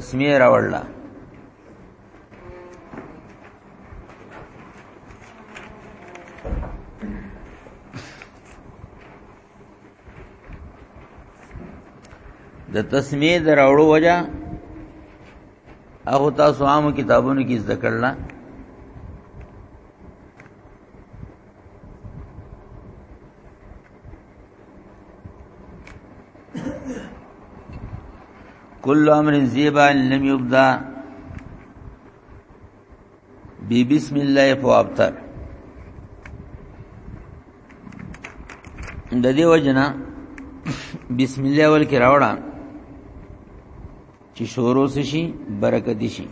تسمیه راوړله د تسمیه د راوړو وجه هغه تاسو عام کتابونو کې ذکر کړل کل امر زیبا لم یبدا بی بسم الله فوابتر د دې وجنا بسم الله ول کې راوړم چې شورو شي برکت شي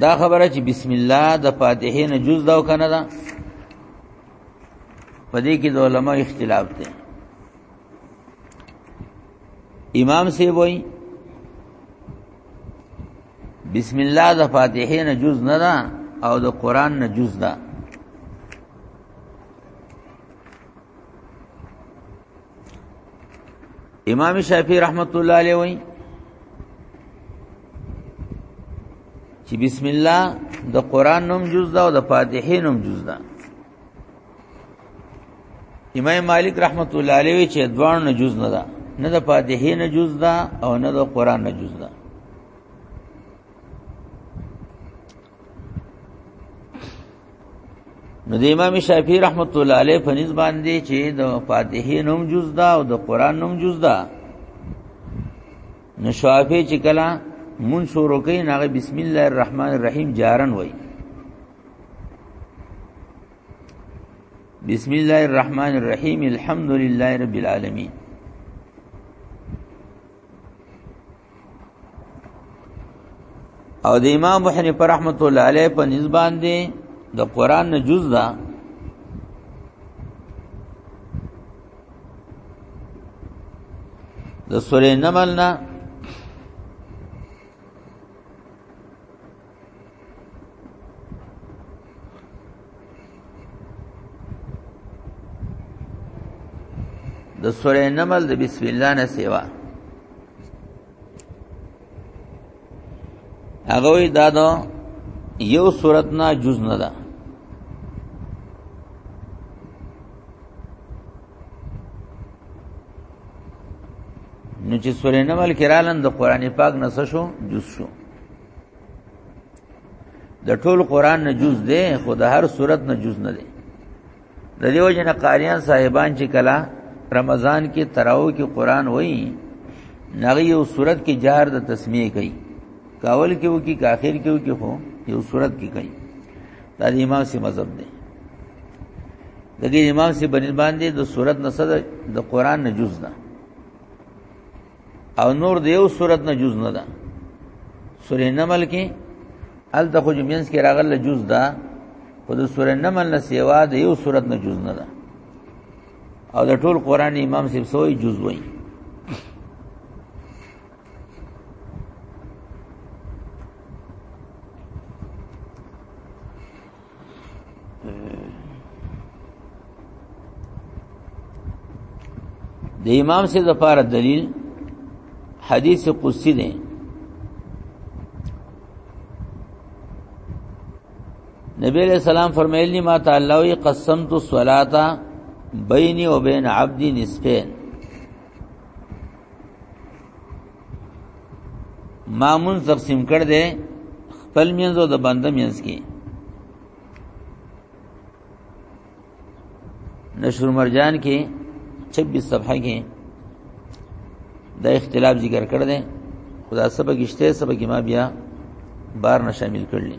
دا خبره چې بسم الله د فاتحه نه جز دا کنه دا پدې کې د علماء اختلاف دی امام سی وای بسم الله د فاتحه نه جز نه دا او د قران نه جز دا امام شافعی رحمت الله علیه وایي چې بسم الله د قران نوم جز ده او د فاتحه نوم جز ده امام مالک رحمت الله علیه چې دوان نه جز نه ده نه د فاتحه نه جز ده او نه د قران نه جز ده نو د امام شافعي رحمت الله علیه په نسبت باندې چې د فاتحه نوم جز دا او د قران نوم جز دا نو شافعي چې کله مون شروع کوي هغه بسم الله الرحمن الرحیم جارن وای بسم الله الرحمن الرحیم الحمد لله رب العالمین او د امام ابو حنیفه رحمۃ اللہ علیہ په نسبان دی د قران نه جز ده د سورې نمل نه د سورې نمل د بسم الله نه سیوا هغه وی دا دو یو صورت نه جز نه ده نو چې سورې نمل کې رالن د قران پاک نه شو جز شو د ټول قران نه جز دی خو د هر صورت نه جز نه دی د دیو جن قاریان صاحبان چې کلا رمضان کې تراو کې قران وایي نغه یو صورت کې جار د تسمیه کوي کاول کې وو کې کافر کې وو کې خو یو صورت کې کوي دا د امام سي مذهب دی دغه امام سي بنل باندې د صورت نه صد د قران نه جز نه او نور د یو صورت نه جز نه ده سورې نمل کې ال د خو جمینس کې راغله جز ده خو د سورې نمل نه سیوا د یو صورت نه جز نه ده او د ټول قران امام سیب سوې جز وایي د امام سے ظفار دلیل حدیث قدسی دی نبی علیہ السلام فرمایلی ما تعالی قسمت الصلاۃ بیني و بین عبدي نصفین ما مونږ تقسیم کړ دې خپل مینځ او د بنده مینځ کې نشر مرجان کې 26 صفحه کې دا اختلاف ذکر کړ دې خدا سبق اشته سبق ما بیا بار نه شامل کړلی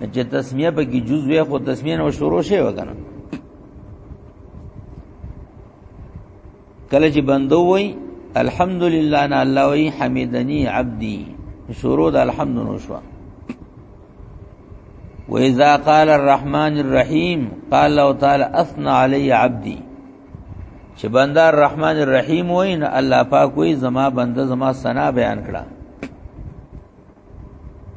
چې تسمیه په کې جز وي خو تسمیه نو شروع شي وکنه کله چې بندو وای الحمدلله انا الله وی حمدنی عبدی شروع د الحمد نو شو واذا قال الرحمن الرحیم قال الله تعالی اثنى علی عبدی چې بنده الرحمن الرحیم وای نه الله پاک وی زما بنده زما ثنا بیان کړه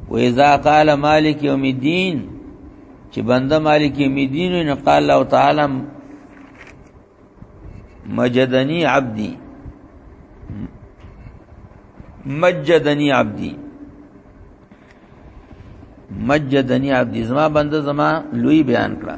و اذا قال مالک یوم الدین چې بنده مالک یوم الدین نو قال الله تعالی مجدنی عبدی مجدنی عبدی مجدنی عبدی زما بنده زما لوی بیان کړه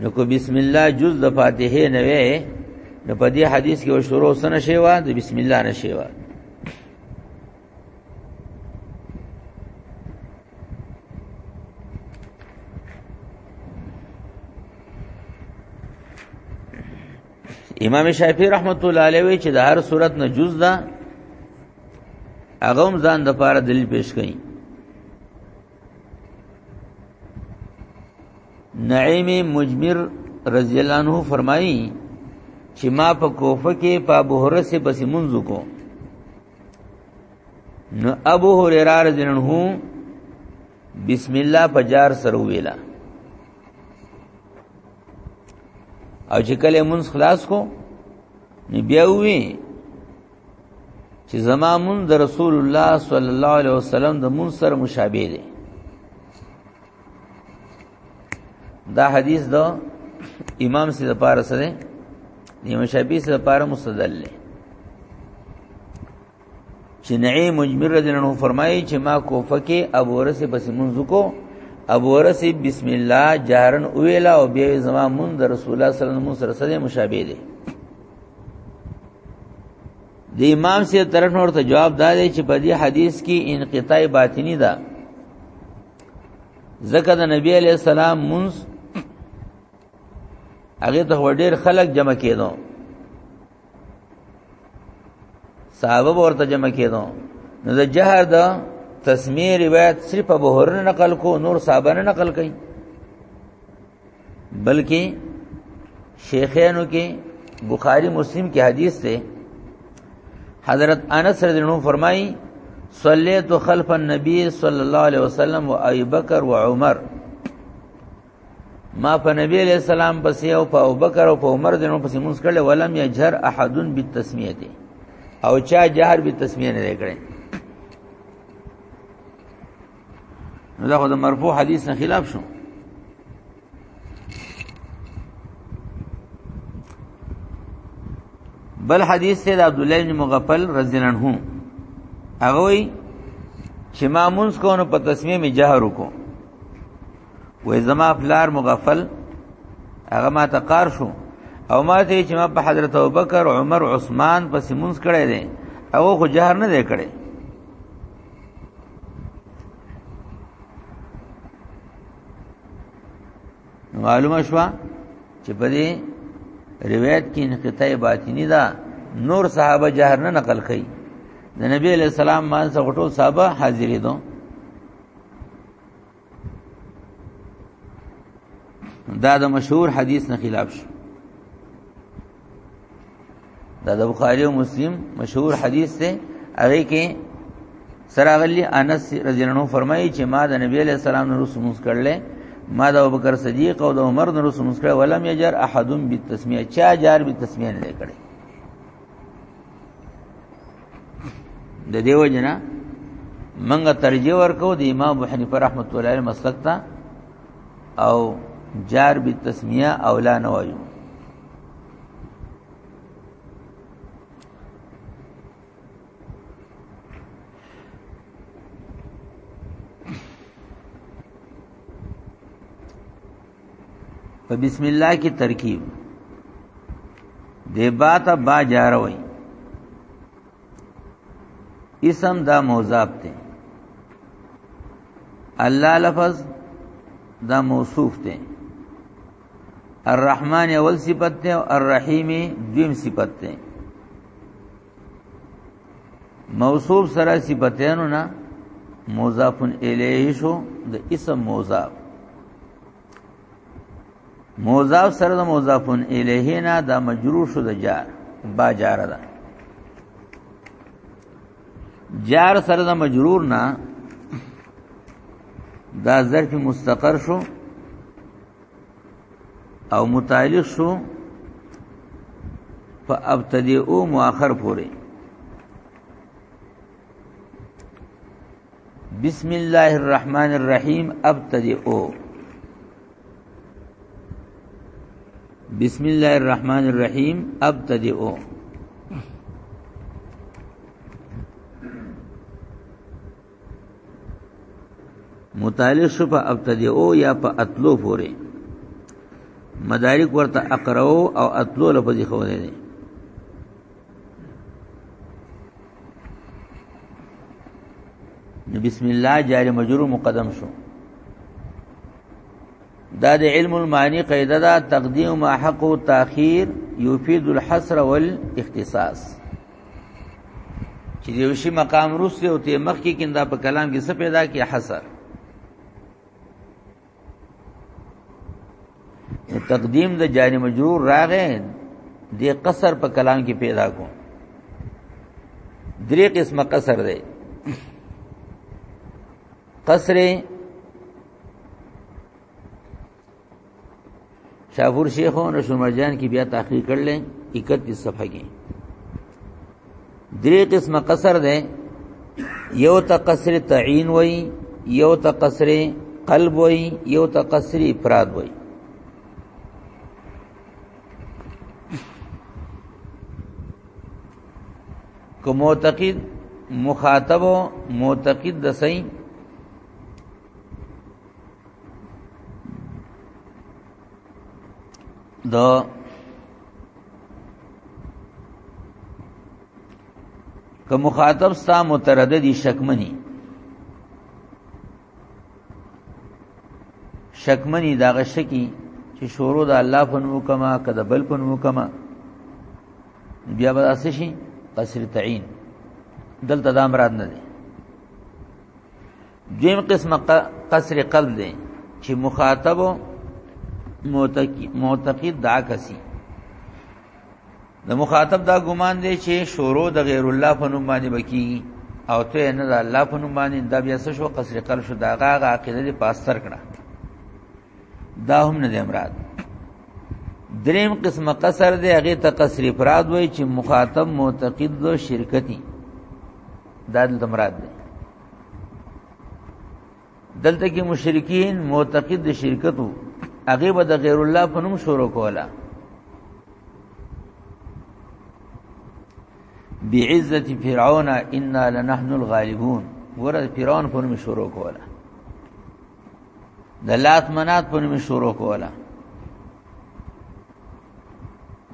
نو کو بسم الله جز د فاتحه نه وې نو په دې حدیث کې شروع سره شی وا د بسم الله نه شی وا امام شافعی رحمت الله علیه وی چې د هر صورت نه جز ده اغه هم ځان د پاره دلیل پیش کړي نعیم مجمر رضی الله عنه فرمایي چې ما په کوفه کې په ابو هرره سره بس منځو کو نو ابو هريره رضی الله عنه بسم الله پجار سره ویلا او چې کله مونږ خلاص کو نو بیا وی چې زما مون د رسول الله صلی الله علیه وسلم د مون سره مشابه دی دا حدیث دا امام سي د پاره سره امام شافعي سي د پاره مستدل دی چې نعیم مجمر رضی الله عنه فرمایي چې ما کوفه کې ابو رسې پس منځ کو ابو رسې بسم الله جهرن اویلا او بیا زما مون د رسول الله صلی الله علیه وسلم سره مشابه دی د امام سي طرف نور ته جواب دا دی چې په دې حدیث کې انقطاع باطنی ده زکه د نبی علی السلام منز هغه ته وړډیر خلک جمع کېدو صحابه ورته جمع کېدو نو د جهر د تسمیه روایت صرف ابو هرره نقل کو نور صحابه نه نقل کړي بلکې شیخینو کې بخاری مسلم کې حدیث ته حضرت انس رضی الله عنه فرمایي صلیت خلف النبی صلی الله علیه وسلم و ابي بکر و عمر ما په نبی علیہ السلام پسې او په ابوبکر او په عمر دنو پسې مونږ کړل ولم یجهر احدن بالتسمیه دي او چا جهر بالتسمیه نه کړي دا خو د مرفوع حدیث نه خلاف شو بل حدیث ته د عبد الله بن مغفل رضی الله عنه هغه وی چې ما مونږ کو نو په تسمیه می جهر وکړو وې زما پلار مغفل هغه ما ته قار شو او ما ته چې ما په حضرت ابوبکر عمر عثمان پس مونږ کړي دي هغه خو جهر نه دی کړی معلومه شو چې په دې روایت کې انقطاع باطینی ده نور صحابه جهر نه نقل کړي د نبی علیہ السلام مان څخه ټول صحابه حاضرې دي دا د مشهور حدیث نه خلاف شو دا د بخاری او مسلم مشهور حدیث دی هغه کې سراغلی انس رضی الله عنه فرمایي چې ما د نبی له سلام نه رسول مس کړل ما د ابوبکر صدیق او د عمر نه رسول مس کړل ولم یجر احد بالتسمیه چا جار بالتسمیه نه کړی د دیو جنا منګه ترجیح ورکو د امام ابو حنیفه رحمت الله علیه مسلک ته او جار به تسمیه اولا نه وایو په بسم الله کې ترکیب دی با ته با جاروي اسم دا موضاف دی الله لفظ دا موصوف دی الرحمن اول صفت دی او الرحیم دویم صفت دی موصوف سره صفاتینو نه مضاف الیه شو د اسم مضاف مضاف سره د مضاف الیه نه د مجرور شو د جار با جار ده جار سره د مجرور نه دا ظرف مستقر شو او متعلق شو په ابتدی او مؤخر پورې بسم الله الرحمن الرحیم ابتدی او بسم الله الرحمن الرحیم ابتدی او متعلق شو په ابتدیو یا په اتلو پورې مدارک ورته اقراو او اتلو لپاره ځخو نه دي بسم الله جاری مجرور مقدم شو دا د علم المعانی قاعده دا تقدیم ما حق او تاخير يفيد الحصر والاختصاص چې یو شی مقام روسته او ته مخ کې کیندا په کلام کې څه پیدا کی حسر تقدیم د جاری مجرور راغې د قصر په کلام کې پیدا کو درې قسمه قصر دی قصر شاپور شیخ او نشو مرجان کی بیا تحقیق کړل 31 صفحه کې درې قسمه قصر ده یو تقصر تعین وای یو تقصر قلب وای یو تقصر افراد وای کوم معتقد مخاطب معتقد د سین د که مخاطب ستا مترددی شکمنی شکمنی داغه شکی چې شورو د الله په نوم کما کده بل په نوم کما بیا به اسه شي قصر تعین دلته دا مراد نه دی دویم قسم قصر قلب دی چې مخاطب معتقد دا کسي د مخاطب دا ګمان دی چې شورو د غیر الله په نوم باندې بکی او ته نه د الله په نوم باندې دا بیا څه شو قصر قلب شو دا غا عقیده دی پاستر کړه دا هم نه دی مراد دریم قسم قصر دی هغه ته قصر افراد وای چې مخاطب معتقد او شرکتی دا د مراد دی دلته کې مشرکین معتقد د شرکت وو هغه به د غیر الله په نوم شروع کوله بعزت فرعون انا لنحن الغالبون ګوره فرعون په نوم شروع کوله د لات منات په نوم شروع کوله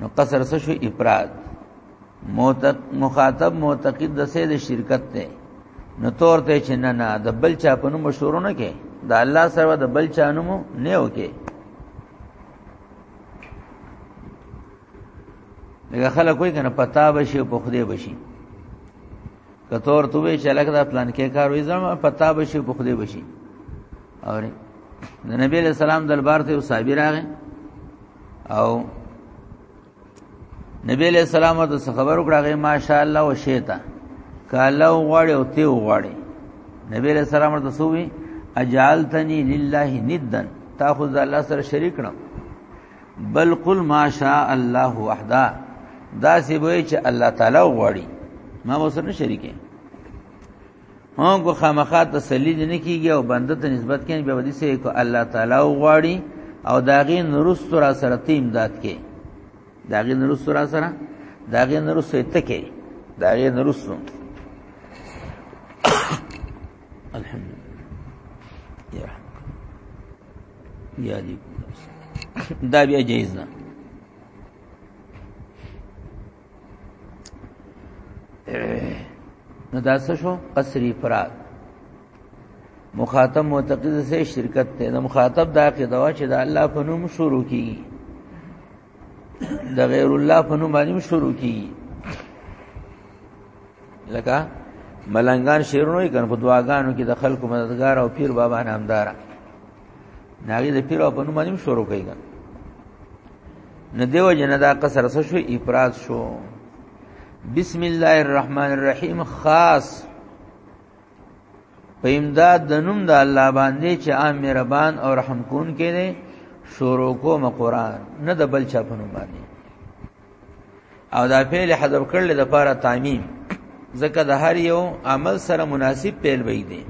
نو قصر څه شو افراد موتق مخاطب معتقد د سید شرکت ته نو تور ته چې نه نه د بل چا په نوم شروع نه کې د الله سره د بل چا نوم نه وکي لکه خلک کوئی کنه پتا بشي او پخده بشي کتور ته وی چې لکه دا پلان کې کار وې زما پتا بشي او پخده بشي او د نبی له سلام دربار ته صابر راغی او نبی علیہ السلام ته خبر وکړه غي ماشاء الله او شیتا کاله غواړي او ته غواړي نبی علیہ السلام ته سووي اجالتنی لله ندن تاخذ الله سره شریک نه بل قل ماشاء الله وحده دا سی وای چې الله تعالی غواړي ما وسره شریکه ها کو خامخا تسلی دې نه کیږي او بنده ته نسبت کین به ودی سه کو الله تعالی غواړي او داغه نورست را سره ته امداد کې داغه نورست را سره داغه نورست ته کې داغه نورست الحمد یا یا دی دا بیا جایز نه نو دا څه شو قصر افراد مخاطب معتقد سه شرکت ته د مخاطب دا کې دوا چې د الله په نوم شروع کی د غیر الله په نوم باندې شروع کی لکه ملنګان شیرونه یې کړ په دعاګانو کې د خلکو مددگار او پیر بابا نامدار ناغي د پیر او په نوم باندې شروع کوي نه دیو جن دا قصر څه شو افراد شو بسم الله الرحمن الرحیم خاص په امداد د نوم د الله باندې چې عام مهربان او رحم کون کې نه شروع کوم قران نه د بل چا په نوم باندې او دا فعل حذف کړل د لپاره تعمیم ځکه د هر یو عمل سره مناسب فعل وي دي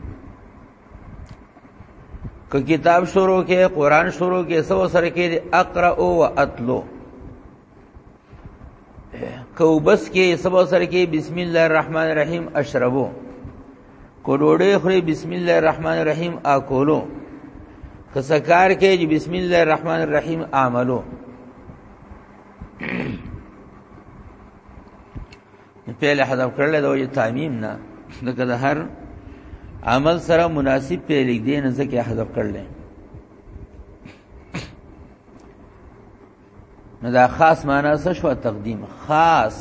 که کتاب شروع کې قران شروع کې سو سره کې اقرا او اتلو کو بس کې سبا سره کې بسم الله الرحمن الرحیم اشربو کو ډوډۍ خوري بسم الله الرحمن الرحیم اکولو که سکار کې بسم الله الرحمن الرحیم عملو پیل حذف کړل د وجه تعمیم نه دغه د هر عمل سره مناسب پیل دی نه ځکه حذف کړل نو دا خاص معنا څه شو تقدیم خاص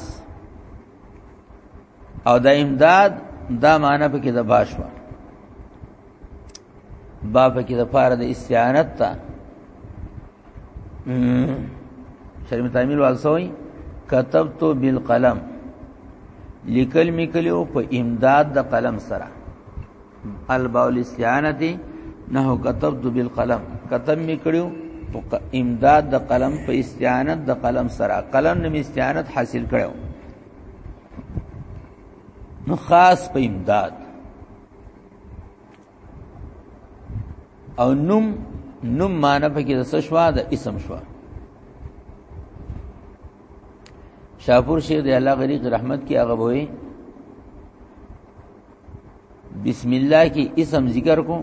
او د امداد دا معنا په کې د باشوا باب کې د پاره د استعانت ته شرم تعمیل والسوي كتبت بالقلم لیکل می کلیو په امداد د قلم سره الباول استعانتی نه كتبت بالقلم کتب می کړیو په امداد د قلم په استعانت د قلم سره قلم نم استعانت حاصل کړو نو خاص په امداد او نوم نوم معنی پکې د سشوا د اسم شوا شاپور شیخ دی الله غریق رحمت کی هغه وای بسم الله کی اسم ذکر کو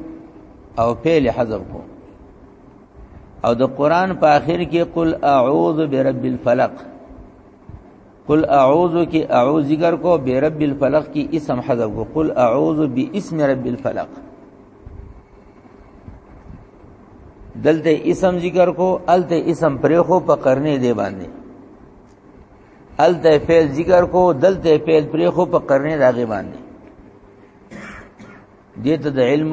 او فعل حذف کو او د قران په اخر کې قل اعوذ برب الفلق قل اعوذ کی اعوذ ذکر کو برب الفلق کی اسم حذف کو قل اعوذ باسم رب الفلق دلته اسم ذکر کو الته اسم پرې خو په قرنې دی باندې الته فعل ذکر کو دلته فعل پرې خو په قرنې داګه باندې دې ته د علم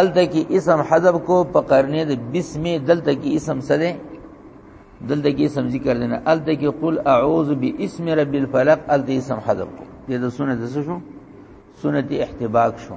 الته کې اسم حذف کو په قرنه د بسم دلته کې اسم سره دلته کې اسم ذکر دینه الته کې قل اعوذ باسم رب الفلق الته اسم حذف کو دې د سنت څه شو سنت احتباق شو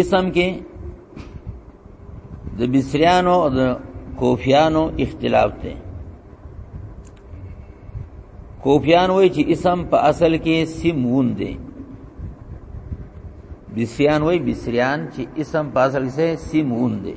اسم کې د بصریانو او د کوفیانو اختلاف دی کوفیان وای چې اسم په اصل کې سیمون دی بصریان وای بصریان چې اسم په اصل کې سیمون دی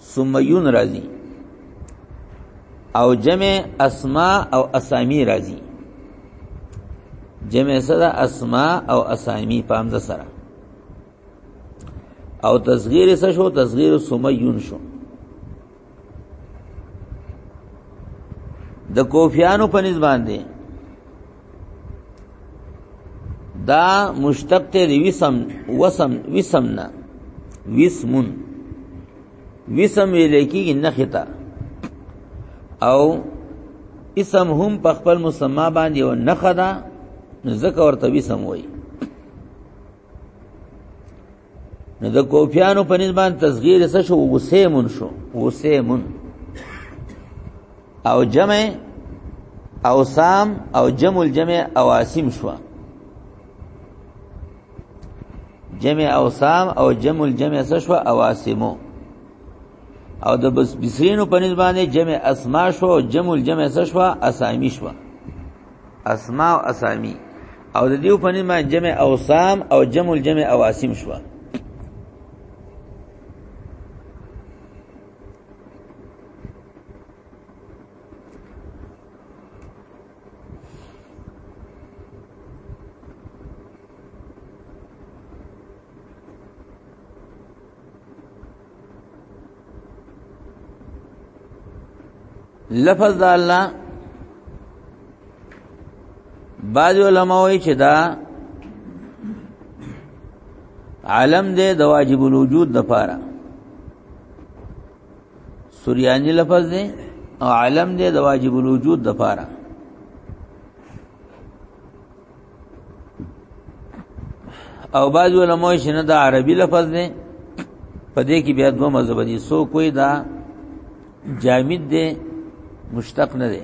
سمیون راضی او جمع اسماء او اسامی راضی جمع صدا اسماء او اسامی پام د سره او تصغیر څه شو تصغیر سمیون شو د کوفیانو په نسبت باندې دا مشتق ته دی وسم وسم وسم نه وسمون وسم ویل کیږي نختا او اسم هم په خپل مسما باندې و نخدا ځکه ورته وسم وایي نو د کوپیانو په نسبت تصغیر څه شو وسیمون شو وسیمون او جمع او سام او جمع الجمع او اسیم شو جمع او سام او جمع الجمع څه شو او اسیمو او د بس بسرینو په نسبت جمع اسما شو جمع الجمع څه شو اسامی شو اسماء او اسامی او د دیو په نیمه جمع اوسام او جمع الجمع اواسم شو لفظ د الله بعض علما وایي چې دا عالم دې د واجب الوجود د پاره سوریانی لفظ دې او عالم دې د واجب الوجود د پاره او باز علماء شنه دا عربي لفظ دی په دې کې بیا دوه مذهب دي سو کوئی دا جامد دی مشتق نه دی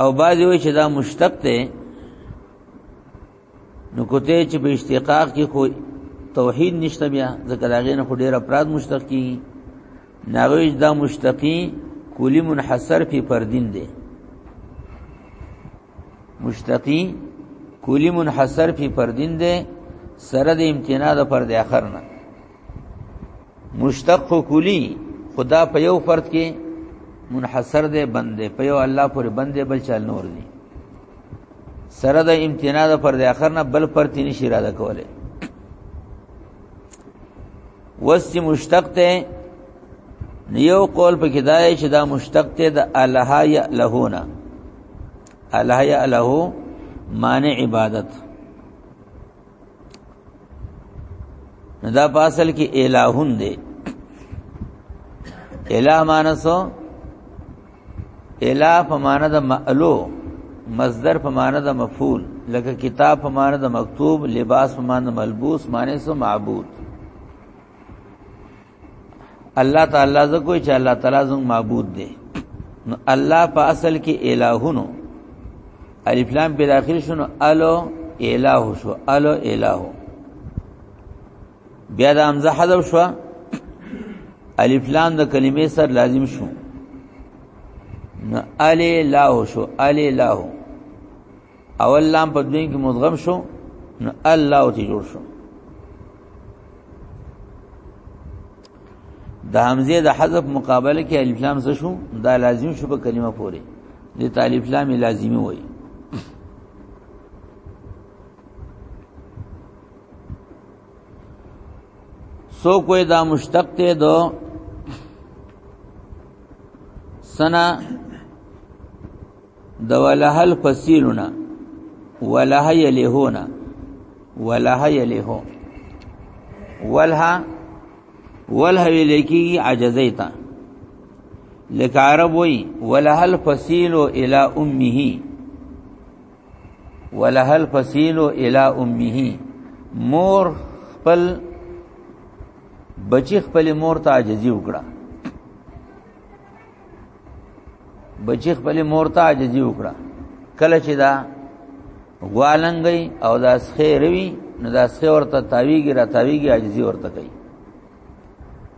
او باز وی چې دا مشتق دی نو کوته چې په اشتقاق کې خو توحید نشته بیا ځکه دا غینه خو ډیر افراد مشتق کی ناغوی دا مشتقی کلی منحصر فی پردین دی مشتقی کلی منحصر فی پردین دی سره د امتناع د فرد اخر نه مشتق خو کلی خدا په یو فرد کې منحصر دی بند دی په یو الله پورې بند دی بل چل نور دی سره د امتناع د فرد اخر نه بل پر تینی شي اراده کوله وس مشتق ته یو قول په کې دای چې دا مشتق ته د الہ یا لهونا الہ یا له معنی عبادت دا په اصل کې الہون دی الہ مانسو الہ په معنا د مألو مصدر په معنا د مفعول لکه کتاب په معنا د مکتوب لباس په معنا د ملبوس معنی سو معبود الله تعالی زکو چې الله تعالی زموږ معبود دی نو الله په اصل کې الہونو الف لام په داخل شنو الو الہ شو الو الہ بیا د همزه حذف شو الف لام د کلمې سره لازم شو نو الی لاو شو الی لاو اول لام په دوی کې مدغم شو نو الله ته جوړ شو د حمزه د حذف مقابله کې الف لام څه شو دا لازم شو په کلمه پورې د الف لام لازمی وایي سو کوئی دا مشتق ته دو سنا د ولهل فصیلنا وله یلهونا وله یلهو وله وله لکی عجزیتا لکه عرب وی ولهل فصیل الى امه ولهل فصیل الى امه مور خپل بچی خپل مور ته عاجزی وکړه بچی خپل مور ته عاجزي وکړه کله چې دا غوالنګي او دا سخیروي نو دا سخی ورته تاویږي را تاویږي عاجزي ورته کوي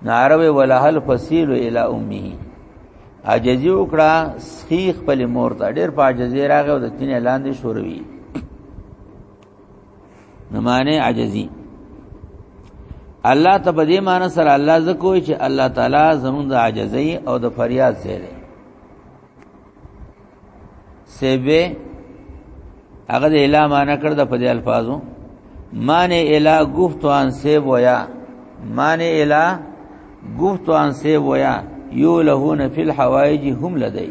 ناروي ولهل فصیل الی امه عاجزي وکړه سخی خپل مور ته ډېر په عاجزي راغی او د تینې لاندې شوروي نو معنی عجزي الله ته په دې معنی سره الله زکوې چې الله تعالی زموږ د عجزي او د فریاد زیره سیبه هغه د اله معنی کړ د په دې الفاظو معنی اله گفت ان سیب ویا معنی اله گفت ان سیب ویا یو له نفل حوایج هم لدی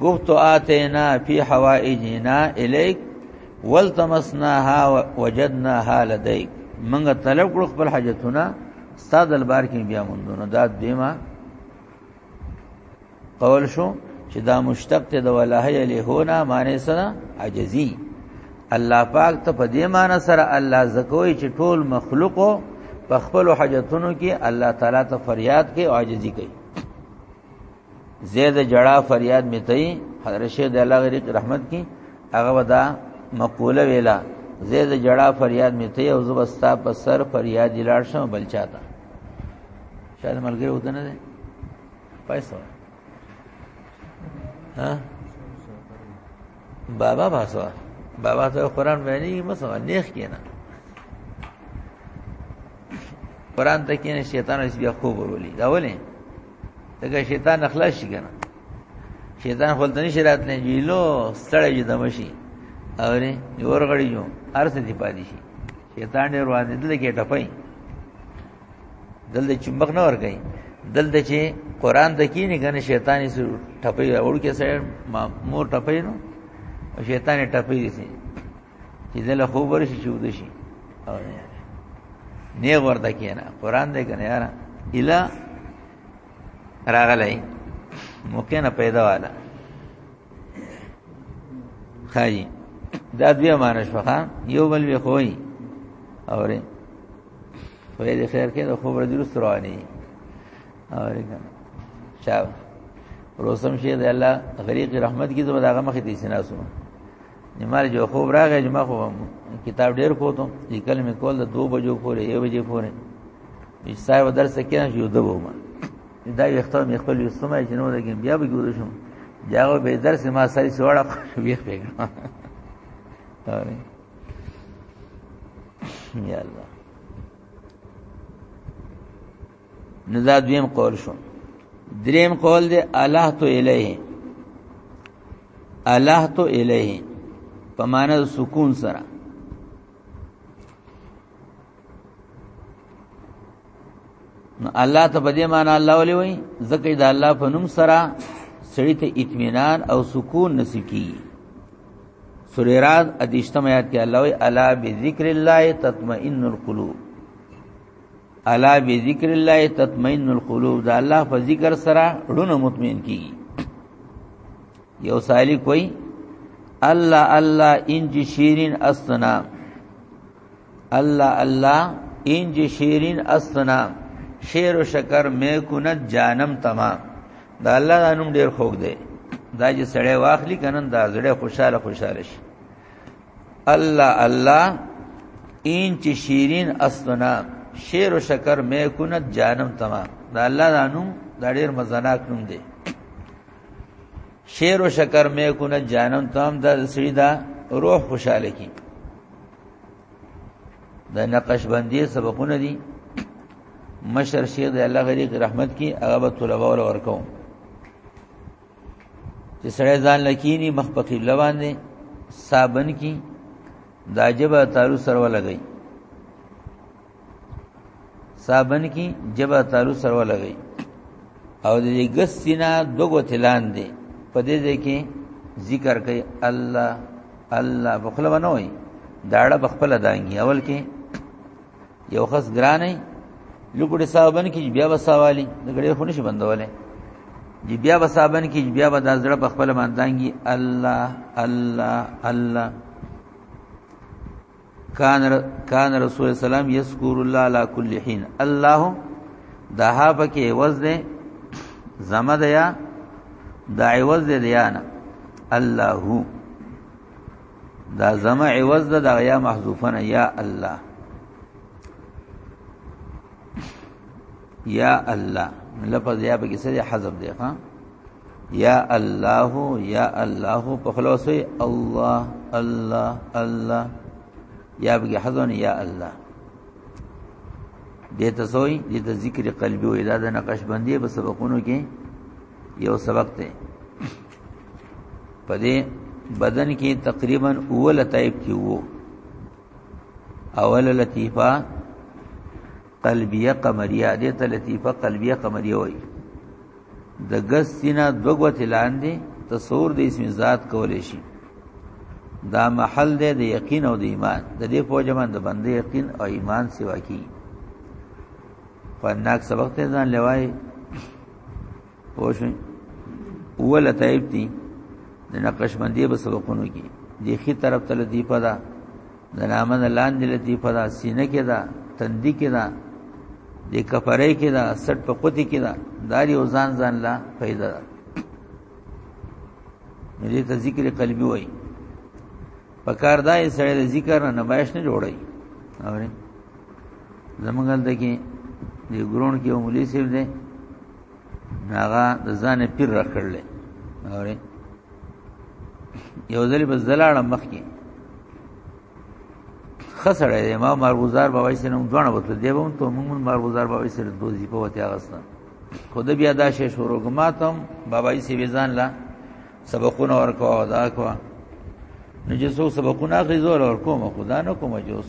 گفت آتینا فی حوائجنا الیک والتمسناها وجدناها لدیک منګه طلب کړو خپل حاجتونه استاد البار کې بیا مونږونو دا دیمه قول شو چې دا مشتق ته د ولاه الیهونا معنی سره عجزی الله پاک ته په دې معنی سره الله زکوي چې ټول مخلوق په خپل حاجتونو کې الله تعالی ته فریاد کوي او عاجزي کوي زید جړا فریاد میتای حضرت شیخ د الله غریق رحمت کی هغه ودا مقوله ویلا زید جړا فریاد میتای او زبستا په سر فریاد لاړ شم بل چاته شاید ملګری وته نه ده پیسو ها بابا باسو بابا ته قرآن معنی مسو نیخ کینا قرآن ته کینې شیطان اس بیا خوب ورولي دا ولې دغه شیطان اخلاص شي کنه شیطان خپل دني شرات نه جیلو ستړی جوړ مشي او نه یور غړي جو ارسه دی پادې شي شیطان ډیر روان دي دلته کې ټپای دلته چمبک نه ور کوي دلته چې قران د کې نه کنه شیطان یې ټپای وړو کې سره مور ټپای نو شیطان ټپای دي چې دله خو ورشي چې ود شي او نه ورته کینا قران دې کنه یار اله راغلی موقع نه پیدا والا خایي دا دوی مانش فقا یو بل وی خوئی اوره خو دې خیر کې د خبر درست رواني اوره کنه شاو روسم شه د الله غریق رحمت کی زما دغه مخې دې سناسو نیمار جو خوب راغی چې ما خو کتاب ډیر کوتم لیکل مې کول د 2 بجو پورې 1 بجې پورې چې صاحب درس کې نه یو دبو ما دا یو خطر مې خپل یوسمه چې نو دګم بیا به ګورو شم یاغه به درس ما سړی سوړه خو بیا پیګم یا الله نو دا دویم قول شو دریم قول دی الله تو الیه الله تو الیه په معنا د سکون سره نو الله ته په دې معنا الله ولي وای ځکه دا الله په نوم سره سړی ته اطمینان او سکون نصیب کی سورہ رات ادیشتم آیات کې الله وی الا بذکر الله تطمئن القلوب الا بذکر الله تطمئن القلوب دا الله په ذکر سره ړونه مطمئن کیږي یو سالی کوئی الله الله انج شیرین استنا الله الله انج شیرین استنا شیر و شکر میں کنت جانم تمام دا الله دا نوم ډیر خوږ دی دا چې سړی واخلی کنن دا زړه خوشاله خوشاله شي الله الله این چې شیرین اسنا شیر و شکر مې کونت جانم تما دا الله دانو دا ډیر مزناک نوم دی شیر و شکر مې کونت جانم تام دا سړي دا روح خوشاله کی دا نقش بندي سبقونه دي مشر شیخ دی الله غریق رحمت کی هغه به طلبه ول ورکو چې سړی ځان لکینی مخ په قبله باندې صابن کی دا جبه تارو سره ولګی صابن کی جبه تارو سره ولګی او د دې ګستینا دغه تلان دی په دې ځکه ذکر کوي الله الله بخله ونوي داړه بخپل دانګي اول کې یو خاص ګرانه لګړې صاحبن کې بیا به سوالي لګړې خو نشي بندولې جی بیا به صاحبن کې بیا به د زړه په خپل باندې الله الله الله کان کان رسول سلام یذکر الله علی کل حين الله دا ها پکې وزن زمد یا دا عوض دی دیانا الله دا زما عوض ده دا یا محذوفنه یا الله یا الله لفظ یا به کیسه حذف دی ها یا الله یا الله په خلاص الله الله الله یا به حذف یا الله دې ته سوې دې ته ذکر قلبي او اراده نقش بندي په سبقونو کې یو سبق ته په دې بدن کې تقریبا اول تایب کې وو اول لطیفه قلبیه قمریه دې ته لطیفه قلبیه قمریه وایي د غس سینا دوغه تلاندې تصور د اسم ذات کولې شي دا محل دی د یقین او د ایمان د دې فوجمن د بندې یقین او ایمان سیوا کی فناک سبق ته ځان لوي پوښي ولا تایب دي د نقش باندې به سبقونو کې دی خي طرف ته دی پدا د نامن لاندې لتی پدا سینه کې دا تندې کې دا د کفرې کې دا سټ په قوتي کې دا داری او ځان ځان لا پیدا ده مې ته ذکر قلبي وای پکار دا یې سره د ذکر نه نمایش نه جوړي اورې زمونږ دلته کې د ګرون کې مولوی صاحب دی هغه د ځان پیر را کړل اوري یو ځل بس دلاړه مخ کې خسړې دی ما مارغزار بابا یې سره دوه وته دی وم ته موږ مارغزار بابا یې سره دوزی په وته اغستا خود بیا دا شی شروع کوماتم بابا یې سی وزن لا سبقونه ورکو دا کو نو جسو سبقونه اخی زور ورکو ما خدا نه کوم جوس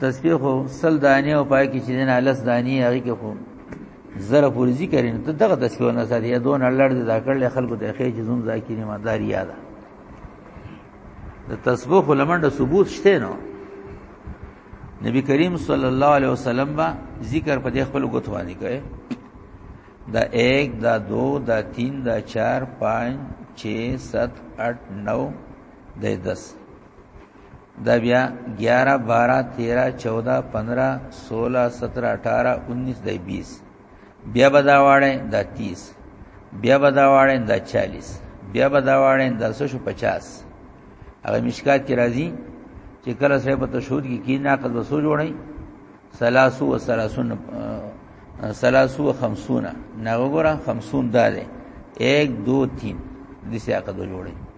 تسبیح خو سل دانی او پای کې چې دین الس دانی هغه کې خو زره پوری ذکر نه ته دغه تسبیح نه ساتي یا دون لړ د ذکر له خلکو ته خې چې زوم ذاکر ایماندار یاد د تسبیح خو لمنډه ثبوت شته نو نبی کریم صلی الله علیه وسلم با ذکر په دې خپل غوتوانی کوي دا 1 دا 2 دا 3 دا 4 5 6 7 8 9 د 10 دا بیا ګیاره، باره، تیره، چوده، پندره، سوله، ستره، اټاره، انیس، دا بیس، بیا به دا واړی دا تیس، بیا به دا واړی دا چالیس، بیا به دا واړی دا سشو پچاس، هغه مشکات کی راځي چې کله سره په تشهود کې کی ناقض وسو جوړي سلاسو و سلاسون سلاسو و خمسون ناغو گورا خمسون داده ایک دو تین دیسی عقد جوړي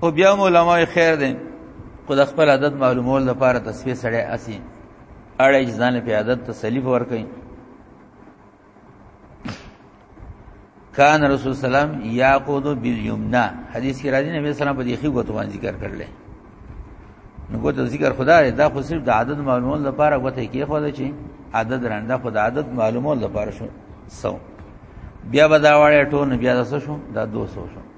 او بیا علماء خیر دي خو د خپل عادت معلومول لپاره تصفیه سره اسی اړه ځان په عادت تسلیف ور کوي کان رسول سلام یاقود بالیمنا حدیث کې راځي نبی سلام په دې خي غوته باندې ذکر کړل نو غوته ذکر خدا دی دا خو صرف د عادت معلومول لپاره غوته کې خو دا چې عادت رانده خو د عادت معلومول لپاره شو سو بیا به دا واړې ټول بیا د څه شو دا 200 شو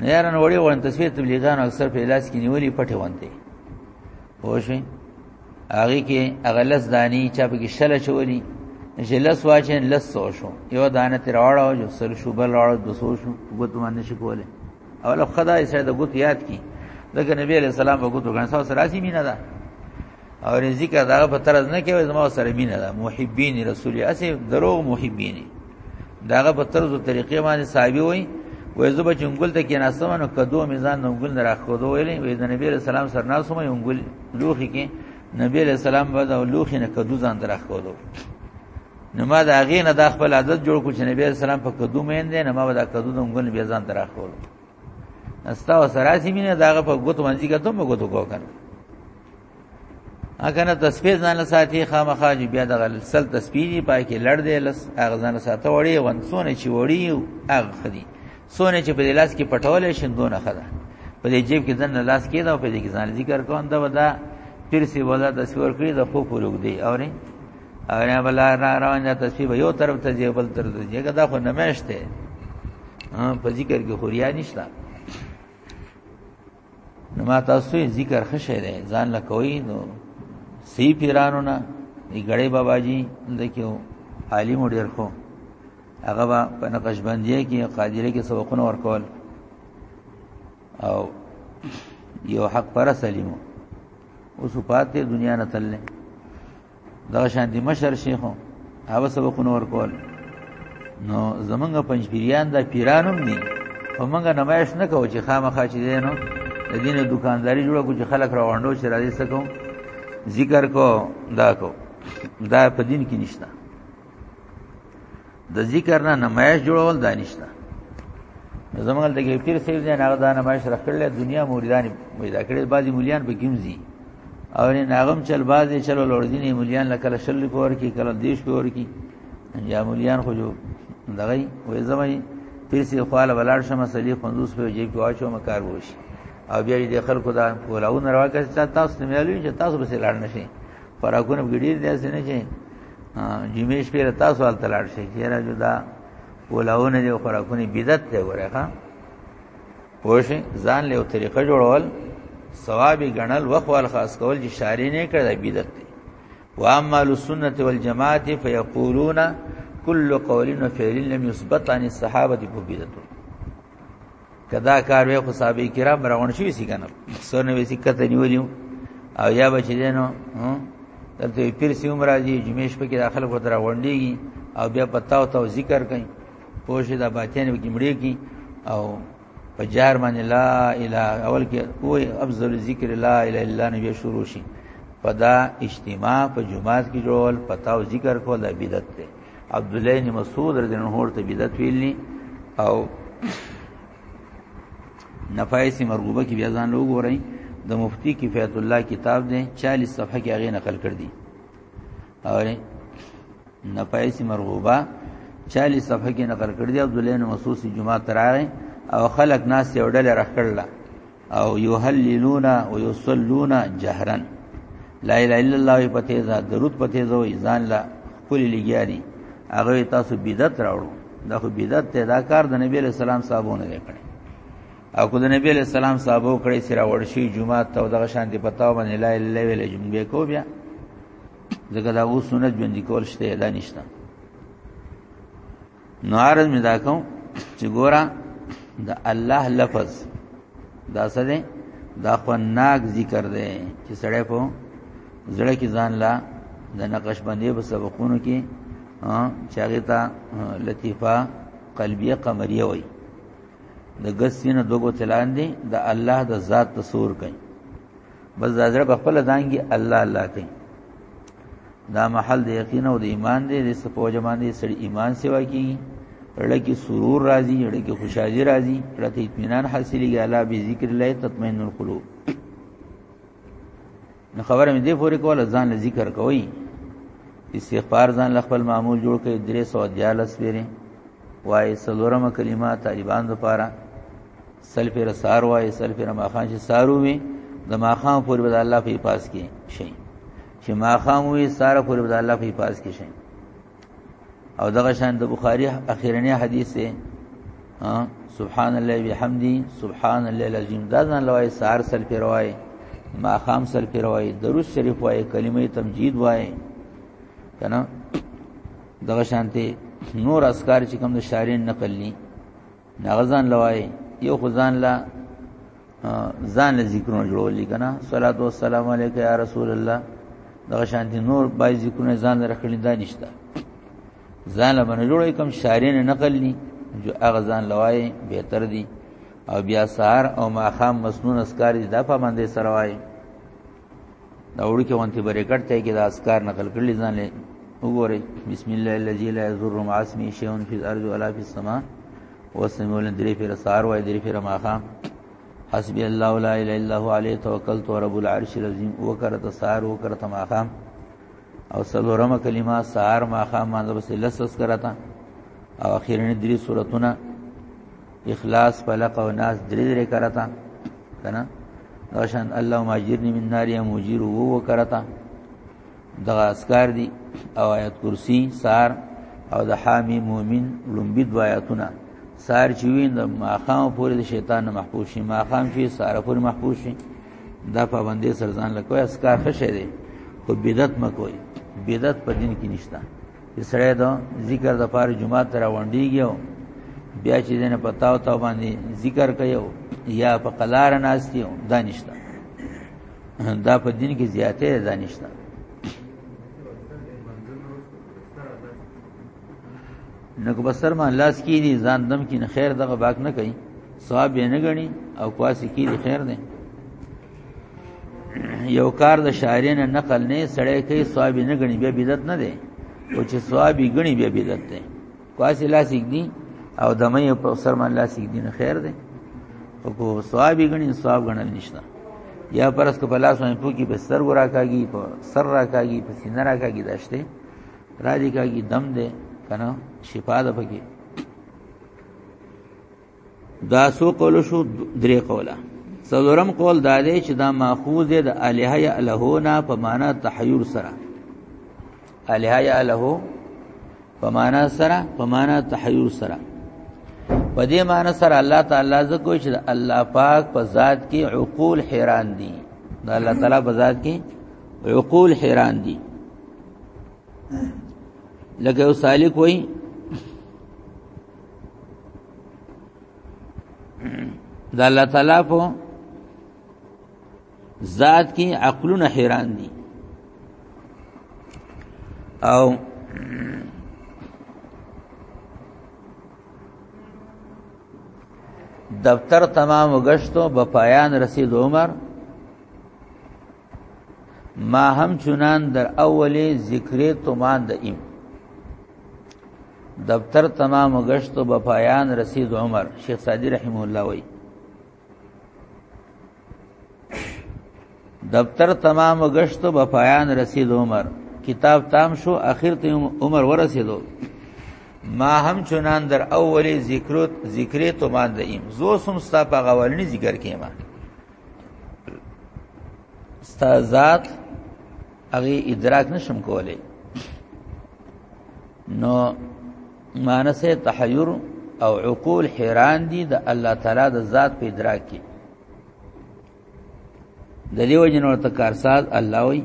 نه یاره نو وړي وړاندې تصویر تبلیغان اکثر په لاس کې نیولې پټه وانته پوه شئ هغه کې هغه لس دانی چا په کې شل چولی چې لس واچین لس سو شو یو دانه تیر واړو جو سل شو بل واړو دو سو شو وګت باندې شي کوله اول خدای سره د ګوت یاد کی دغه نبی علیہ السلام په ګوت غن سره راځي مینا ده او ذکر دا په طرز نه کوي زما سره مینه ده محبین رسول اسی دروغ محبین داغه په طرز او طریقې باندې صاحب وي وې زه به جنگل ته کې ناسم نو کدو میزان نو ګل نه راخو دوه ویلې وې د نبی رسول الله سره ناسم یو ګل لوخي کې نبی علیہ السلام به دا لوخي نه کدو ځان درخ کولو نو ما دا غي نه د خپل عادت جوړ کو چې نبی علیہ السلام په کدو مین دی نه ما به دا کدو د ګل بیا ځان درخ کولو استا سره سي مين داغه په غوتو منځي کته په غوتو کو کنه اګه نه تسبیح ځان له ساتي خامخاج بیا د غل سل تسبیح دی پای کې لړ دی لس اغه ځان ساته وړي ونسونه چې وړي اغه خدي سونه چې په لاس کې پټولې شندونه خدا په دې جیب کې ځان لاس کې دا په دې کې ځان ذکر کوم دا ودا پیر سی ولا د سور کړی د خو پلوګ دی اوري او نه بل را روان یا تسبیح یو طرف ته دی بل طرف ته دی دا خو نمشته په ذکر کې خوریا نشته نو ما تاسو ذکر خشه دی ځان لا کوي نو سی پیرانو نه دی غړې بابا جی دکیو عالم ډیر خو هغه با په نقش باندې کې قادری کې سبقونه ورکول او یو حق پر سلیمو اوس پاتې دنیا نه تلنه دا شان دي مشر شیخو هغه سبقونه ورکول نو زمونږ پنځپیریان د پیرانم دي خو مونږ نمایش نه کوو چې خامخا چې دی نو د دین دکانداري جوړه کو چې خلک راوړو چې راځي سکو ذکر کو دا کو دا په دین کې نشته د ذکر نه نمایش جوړول دانشته زمونږ د ګیپیر سیو نه هغه د نمایش راخړل دنیا موریدان پیدا کړل بعضی مولیان به کیمزي او نه ناغم چل بعضی چلو لوړدین مولیان لکه شل پور کی کله دیش پور کی یا مولیان خو جو دغه وې زمای پیر سی خواله بلار شمه صلی 50 په جیب کې واچو مکار وشي او بیا دې خلکو دا کولاو نه راکړ چې تاسو نه ملوي چې تاسو به لاړ نشئ خوراکونه کې ډیر داسې نه شي جمعې شپې را تاسو حالت لاړ شي چې را جدا ولاونه دي خوراکونه بدعت دی وره ښا پوه شي ځان له طریقه جوړول ثوابي غنل وقوال خاص کول چې شاری نه کړی دا بدعت دی واما السنه والجماعت فيقولون كل قول وفعل لم يثبت عن الصحابه بدعت کدا کار وې خو صحابه کرام روان شوی سي کنه سونه وې سي کته نیولیو او یا بچ دینو دلته پیر سی عمر راځي جمیش په کې داخله کو تر وړندېږي او بیا پتاو ته ذکر کوي پوښې دا باچین وکي مړې کی او په جار باندې لا اله اول کې وې افضل ذکر لا اله الا نبی شروع شي پدا اجتماع په جمعات کې جوړول پتاو ذکر کول بدعت ده عبد الله بن مسعود رضی الله عنه ته بدعت ویلی او نفایس مرغوبه کې بیا ځان لوګ ورای د مفتی کفایت الله کتاب دی 40 صفحه کې هغه نقل کړ دی او نفایس مرغوبه 40 صفحه کې نقل کړ دی عبد الله بن مسعود جمعه تراره او خلق ناس یو ډله رخ کړل او یحللون او یصلون جهرا لا اله الا الله په تیزه درود په تیزه وي ځان لا خپل لګیاري هغه تاسو بدعت راوړو دا خو بدعت ته دا کار د نبی له سلام صاحبونه دی کړی او کو د نبی له سلام صاحبو کړی سره ورشي جمعه ته دغه شان دی پتاو باندې لا اله الا الله جمعه کو بیا ځکه دا اوس سنت باندې کول شته دا نشته نو عرض می دا کوم چې ګورا د الله لفظ دا څه دی دا خو ناک ذکر دی چې سړی په زړه کې ځان لا د نقش باندې په سبقونو کې چې هغه ته لطیفه قلبیه قمریه وای د غسینه دوغو تلان دي د الله د ذات تصور کوي بس دا زړه په خپل دانګي الله الله کوي دا محل د یقین او د ایمان دی د سپوجه باندې سړي ایمان سیوا کی اړه کې سرور راځي اړه کې خوشحالي راځي اړه ته اطمینان حاصلېږي الا به ذکر الله تطمئن القلوب نو خبره مې دې پورې کوله ځان له ذکر کوي استغفار ځان له خپل معمول جوړ کړي درې سو دیالس پیری وای سلورمه کلمه طالبان لپاره سل پیر سار وای سل پیر ماخان چې سارو وي د ماخان پورې به الله په پاس کې شي چې ماخان وي سار پورې به الله په پاس کې شي او دغه شان د بخاری اخیرنی حدیث دی سبحان الله بحمدی سبحان الله العظیم دا ځان لوي سار سل پیر وای ماخام سل پیر وای درود شریف وای کلمه تمجید وای کنه دغه شانته نور اسکار چې کوم د شارین نقل ني هغه ځان لوای یو خو ځان لا ځان له ذکرونو جوړولې کنه صلوات و سلام علیک یا رسول الله دغه شانتی نور بای ذکرونه ځان لره کړی دا نشته ځان له باندې جوړې کم شارین نقل ني جو هغه ځان لوای به تر دی او بیا سار او ماخام مسنون اسکاری دا په باندې سره وای دا وړو کې وانتی بری کټ ته کې دا اسکار نقل کړل ځان له وګورئ بسم الله الذي لا يضر مع اسمه شيء في الارض ولا في السماء وسمع ولن دري في رسار وای دري في رماخه حسبي الله لا اله الا هو عليه توکلت رب العرش العظیم وکرت سار وکرت ماخه او سلورم کلمه سار ماخه ما د بس لسس کرتا او اخیرنی درې سورتونه اخلاص فلق او ناس درې درې کرتا کنه داشان اللهم اجرني من نار يا مجير وو کرتا دغه اسکار دي او آیت کرسی سار او د حامی مومن لومبي د آیاتونه سار چې وین د ماخام پورې د شیطان نه محفوظ شي ماخام شي سار پورې محفوظ شي دا پابندې سرزان لکوي اسکار خشه دي خو بدعت مکوي بدعت په دین کې نشته چې سړی د ذکر د پاره جمعات را وندېږي او بیا چې دنه پتاو تا باندې ذکر کوي یا په قلار ناشتي دانشته دا په دین کې زیاته دانشته نو کو بسر ما لاس کی دي ځان دم کې نه خیر دغه باک نه کوي ثواب یې نه غني او کواسي کی دي خیر نه یو کار د شاعرین نقل نه سړی کوي ثواب نه غني بیا بدعت نه دی او چې ثواب غني بیا بدعت دی کواسي لاس یګني او دمه په سر باندې لاس یګني نه خیر دی او کو ثواب غني ثواب غنل نشته یا پرس کو په لاس باندې پوکي په سر ورا کاږي په سر را کاږي په سینه را کاږي داشته را دي کاږي دم دی کنه شفا ده پکې دا سو قول شو درې قوله څلورم قول دا دی چې دا ماخوذ دی د الہ یا الہونا په معنا تحیر سره الہ یا الہو په معنا سره په معنا تحیر سره په دې معنا سره الله تعالی زکو چې الله پاک په ذات کې عقول حیران دي دا الله تعالی په ذات کې عقول حیران دي لکه سالک وایي دا الله تعالی په ذات کې عقلونه حیران دي او دفتر تمام گشتو بپایان رسید عمر ما هم چنان در اولی ذکر تمان د ایم دفتر تمام گشت و بپایان رسید عمر شیخ سعدی رحمه الله وی دفتر تمام گشت و بپایان رسید عمر کتاب تام شو اخر ته عمر ورسېدو ما هم چنان در اولی ذکر ذکر تو مان دیم زو سم ستا په غوالنی ذکر کېما استازات هغه ادراک نشم کولای نو مانسه تحیر او عقول حیران دي د الله تعالی د ذات په ادراک کې د دې وجه نور ته کارساز الله وي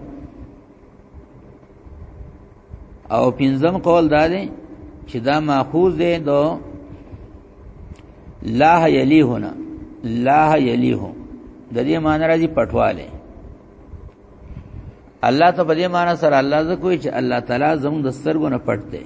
او پنځم قول دا دی چې دا ماخوذ دی دو لاه یلیهنا لاه یلیه د دې معنی راځي پټواله الله ته په دې معنی سره الله زکوې چې الله تعالی زموږ د سترګو نه پټ دی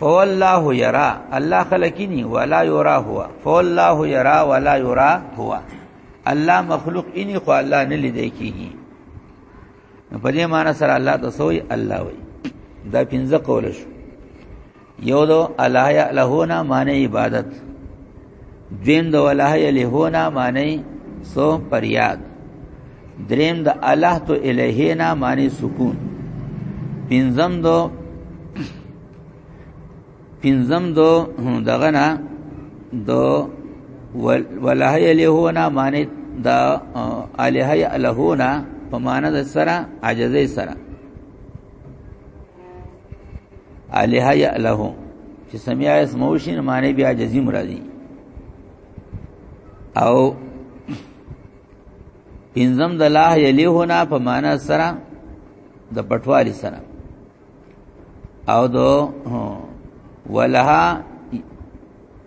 فوالله یرا الله خلقینی ولا یرا هو فوالله یرا ولا یرا هو الله مخلوق اینی خو الله نه لیدای کیږي په دې معنی سره الله ته سوې الله وي دا پنځه قول شو یو دو الله یعلهونا معنی عبادت دین د الله یلهونا معنی سو پریاد دریم د الله تو الہینا معنی سکون پنځم دو پنځم دو دغه نه دو والله یلهونا معنی د الہ یلهونا په معنی د سره عجزه سره الہ یا له چې سمع اسمو شین معنی بیا جزی مرادی او پنځم د الله یلیهنا په معنا سره د پټوالی سره او دو ولها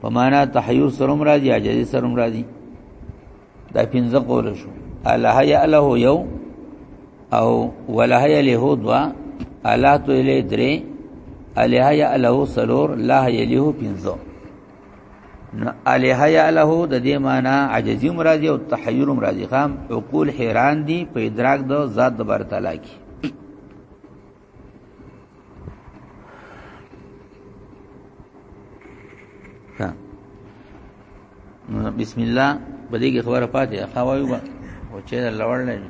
په معنا تحیر سره مرادی عجز سره مرادی دا پنځه قول شو الله یا له یو او وله یا له دوا الله تو اله درې الله یا له سلور لا یا له پنځه نو الیه یا له د دې معنی عجزی مرادی او تحیر مرادی خام عقول حیران دي په ادراک د ذات د بر تعالی کی بسم الله بده کې خبره پاتې خواوي او چې لوړل